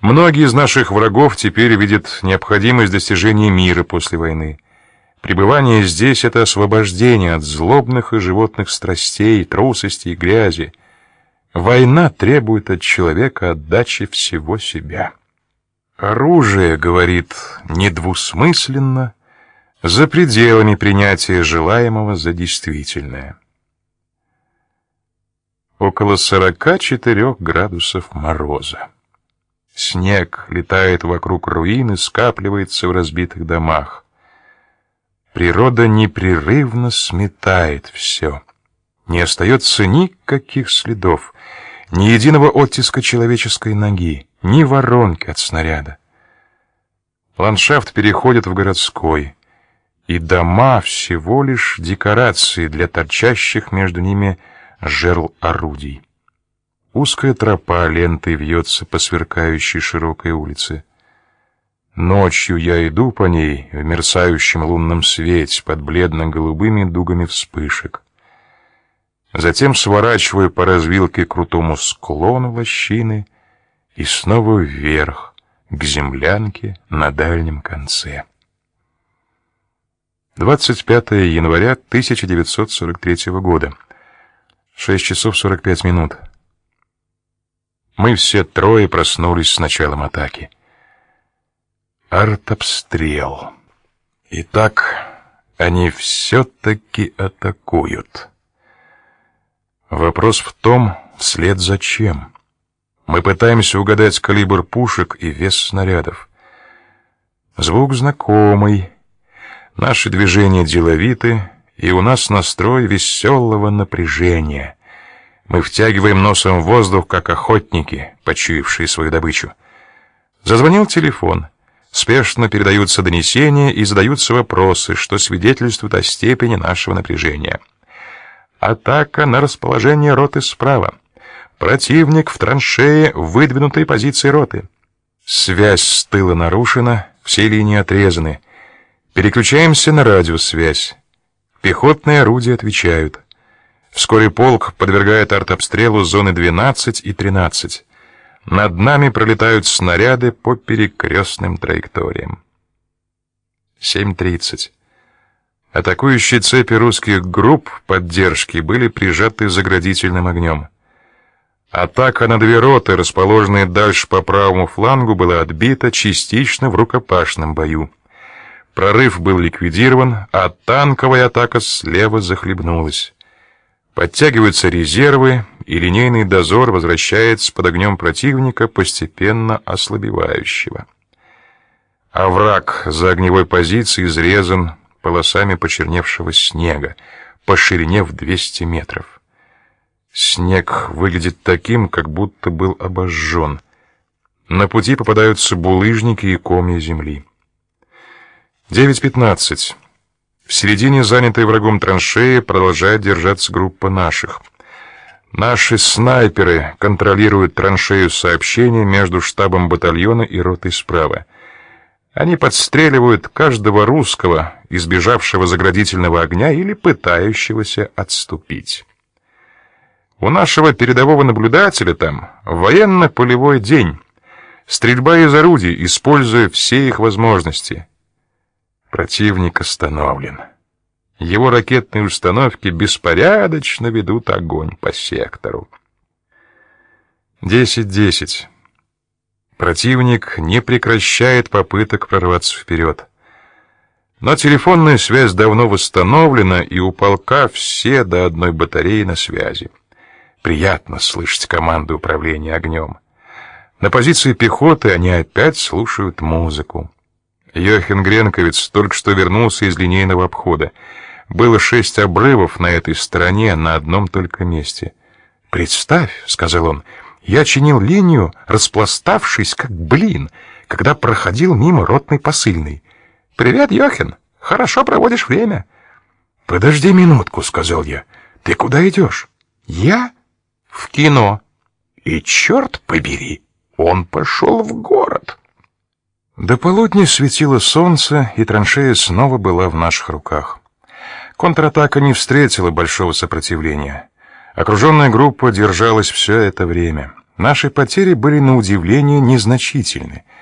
Многие из наших врагов теперь видят необходимость достижения мира после войны. Пребывание здесь — это освобождение от злобных и животных страстей, трусости и грязи. Война требует от человека отдачи всего себя. Оружие, говорит, недвусмысленно, за пределами принятия желаемого за действительное. Около сорока четырех градусов мороза. Снег летает вокруг руин и скапливается в разбитых домах. Природа непрерывно сметает все. Не остается никаких следов, ни единого оттиска человеческой ноги, ни воронки от снаряда. Ландшафт переходит в городской, и дома всего лишь декорации для торчащих между ними жерл орудий. Узкая тропа лентой вьется по сверкающей широкой улице. Ночью я иду по ней в мерцающем лунном свете под бледно-голубыми дугами вспышек. Затем сворачиваю по развилке к крутому склону лощины и снова вверх, к землянке на дальнем конце. 25 января 1943 года. 6 часов 45 минут. Мы все трое проснулись с началом атаки. Артобстрел. Итак, они все-таки атакуют. Вопрос в том, вслед за чем. Мы пытаемся угадать калибр пушек и вес снарядов. Звук знакомый. Наши движения деловиты, и у нас настрой веселого напряжения. Мы втягиваем носом воздух, как охотники, почуявшие свою добычу. Зазвонил телефон. Спешно передаются донесения и задаются вопросы, что свидетельствует о степени нашего напряжения. Атака на расположение роты справа. Противник в траншее выдвинутой позиции роты. Связь с тыла нарушена, все линии отрезаны. Переключаемся на радиосвязь. Пехотные орудия отвечают. Вскоре полк подвергает артобстрелу зоны 12 и 13. Над нами пролетают снаряды по перекрестным траекториям. 7.30. Атакующие цепи русских групп поддержки были прижаты заградительным огнем. Атака на две роты, расположенные дальше по правому флангу, была отбита частично в рукопашном бою. Прорыв был ликвидирован, а танковая атака слева захлебнулась. Подтягиваются резервы, и линейный дозор возвращается под огнем противника, постепенно ослабевающего. А враг за огневой позицией изрезан полосами почерневшего снега по ширине в 200 метров. Снег выглядит таким, как будто был обожжен. На пути попадаются булыжники и комья земли. 9.15. В середине занятой врагом траншеи продолжает держаться группа наших. Наши снайперы контролируют траншею сообщения между штабом батальона и ротой справа. Они подстреливают каждого русского, избежавшего заградительного огня или пытающегося отступить. У нашего передового наблюдателя там военно-полевой день. Стрельба из орудий, используя все их возможности. Противник остановлен. Его ракетные установки беспорядочно ведут огонь по сектору. 10-10. Противник не прекращает попыток прорваться вперед. Но телефонная связь давно восстановлена, и у полка все до одной батареи на связи. Приятно слышать команду управления огнем. На позиции пехоты они опять слушают музыку. Йохин Гренковец только что вернулся из линейного обхода. Было шесть обрывов на этой стороне на одном только месте. «Представь», — сказал он, — «я чинил линию, распластавшись, как блин, когда проходил мимо ротный посыльный. Привет, Йохин, хорошо проводишь время». «Подожди минутку», — сказал я. «Ты куда идешь?» «Я?» «В кино». «И черт побери, он пошел в город». До полудня светило солнце, и траншея снова была в наших руках. Контратака не встретила большого сопротивления. Окруженная группа держалась все это время. Наши потери были на удивление незначительны —